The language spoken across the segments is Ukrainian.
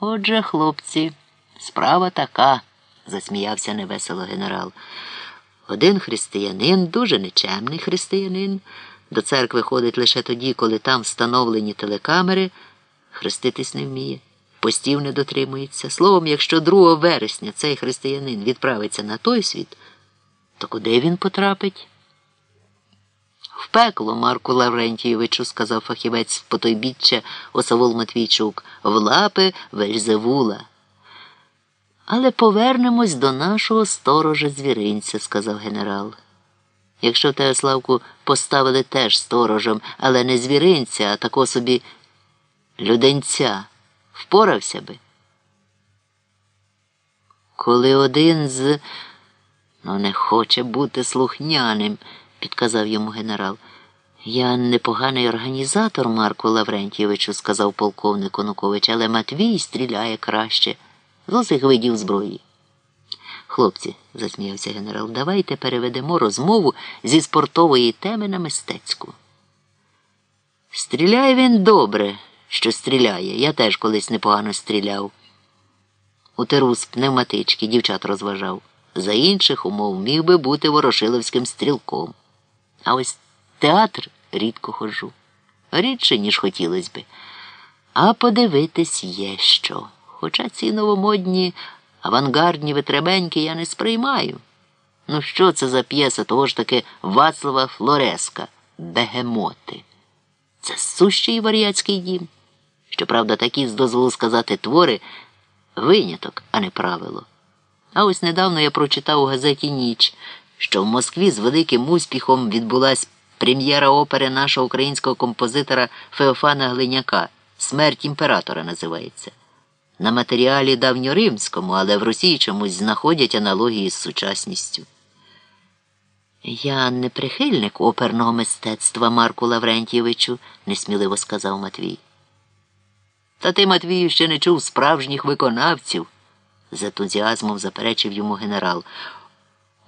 Отже, хлопці, справа така, засміявся невесело генерал. Один християнин, дуже нечемний християнин, до церкви ходить лише тоді, коли там встановлені телекамери, хреститись не вміє, постів не дотримується. Словом, якщо 2 вересня цей християнин відправиться на той світ, то куди він потрапить? В пекло, Марку Лаврентійовичу, сказав фахівець потойбіччя Осавул Матвійчук, в лапи Вельзевула. Але повернемось до нашого сторожа звіринця, сказав генерал. Якщо тебе, Славку, поставили теж сторожем, але не звіринця, а тако собі люденця, впорався би. Коли один з ну не хоче бути слухняним підказав йому генерал. Я непоганий організатор, Марку Лаврентійовичу, сказав полковник Онукович, але Матвій стріляє краще з усіх видів зброї. Хлопці, засміявся генерал, давайте переведемо розмову зі спортової теми на мистецьку. Стріляє він добре, що стріляє. Я теж колись непогано стріляв. У тиру з пневматички дівчат розважав. За інших умов міг би бути ворошиловським стрілком. А ось театр рідко ходжу. Рідше, ніж хотілося би. А подивитись є що. Хоча ці новомодні авангардні витребеньки я не сприймаю. Ну, що це за п'єса того ж таки Вацлава Флореска, Бегемоти? Це сущий варіатський дім. Щоправда, такі з дозволу сказати твори виняток, а не правило. А ось недавно я прочитав у газеті Ніч що в Москві з великим успіхом відбулась прем'єра опери нашого українського композитора Феофана Глиняка Смерть імператора називається. На матеріалі давньоримському, але в Росії чомусь знаходять аналогії з сучасністю. Я не прихильник оперного мистецтва Марку Лаврентійовичу, несміливо сказав Матвій. Та ти, Матвію, ще не чув справжніх виконавців, з ентузіазмом заперечив йому генерал.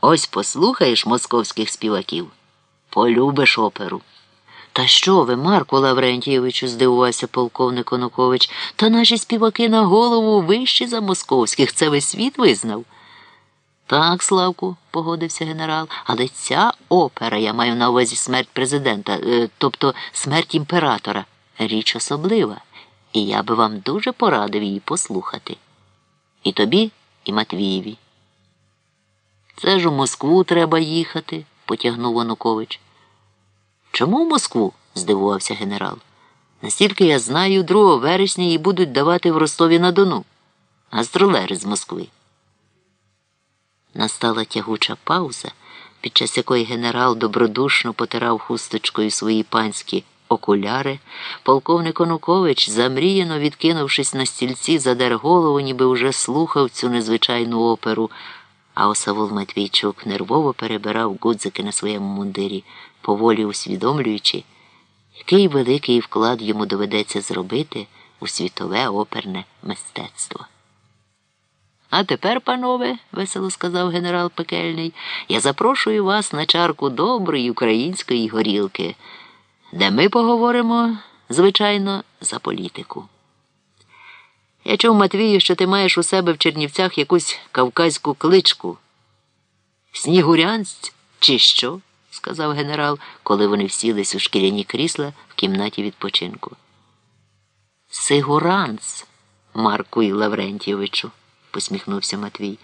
Ось послухаєш московських співаків, полюбиш оперу. Та що ви, Марку Лаврентійовичу, здивувався полковник Онукович, та наші співаки на голову вищі за московських. Це весь світ визнав. Так, Славку, погодився генерал, але ця опера, я маю на увазі смерть президента, е, тобто смерть імператора, річ особлива, і я би вам дуже порадив її послухати. І тобі, і Матвієві. Це ж у Москву треба їхати, потягнув Онукович. Чому в Москву? здивувався генерал. Настільки я знаю, 2 вересня її будуть давати в Ростові на Дону. Гастролери з Москви. Настала тягуча пауза, під час якої генерал добродушно потирав хусточкою свої панські окуляри. Полковник Онукович, замріяно відкинувшись на стільці, задер голову, ніби вже слухав цю незвичайну оперу. А Осавул Матвійчук нервово перебирав гудзики на своєму мундирі, поволі усвідомлюючи, який великий вклад йому доведеться зробити у світове оперне мистецтво. А тепер, панове, весело сказав генерал Пекельний, я запрошую вас на чарку доброї української горілки, де ми поговоримо, звичайно, за політику. Я чув, Матвію, що ти маєш у себе в Чернівцях якусь кавказьку кличку. Снігурянць, чи що? сказав генерал, коли вони всілись у шкіряні крісла в кімнаті відпочинку. Сигуранц, Марку Лаврентійовичу, посміхнувся Матвій.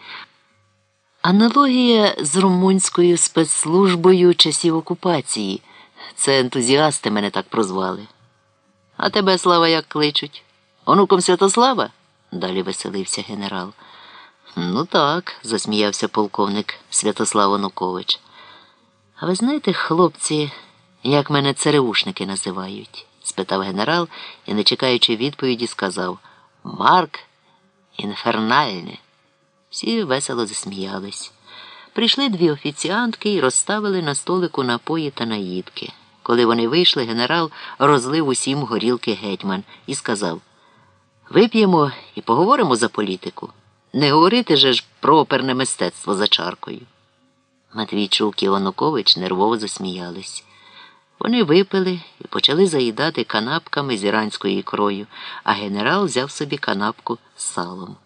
Аналогія з румунською спецслужбою часів окупації. Це ентузіасти мене так прозвали. А тебе, слава, як кличуть? Онуком Святослава? далі веселився генерал. Ну так, засміявся полковник Святослав Онукович. А ви знаєте, хлопці, як мене цареушники називають? спитав генерал і, не чекаючи відповіді, сказав Марк інфернальне. Всі весело засміялись. Прийшли дві офіціантки і розставили на столику напої та наїдки. Коли вони вийшли, генерал розлив усім горілки гетьман і сказав Вип'ємо і поговоримо за політику. Не говорити же ж про оперне мистецтво за чаркою. Матвійчук і Онукович нервово засміялись. Вони випили і почали заїдати канапками з іранською ікрою, а генерал взяв собі канапку з салом.